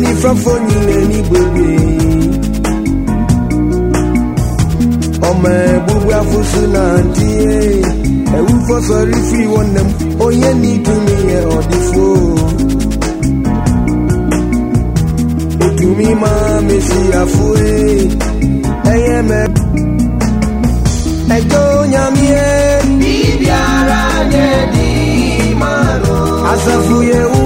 nifrafo nyina ni gbogbo ọmọ gbogbo afosu náà di ẹwù fọsọrí fi wọn nà mú oyé ní ìtumí yẹ ọdífo ìtumí máa mi sí àfo ẹyẹ mẹ ẹjọ nyàmíye bíbí ara yẹ di máa lọ asàfù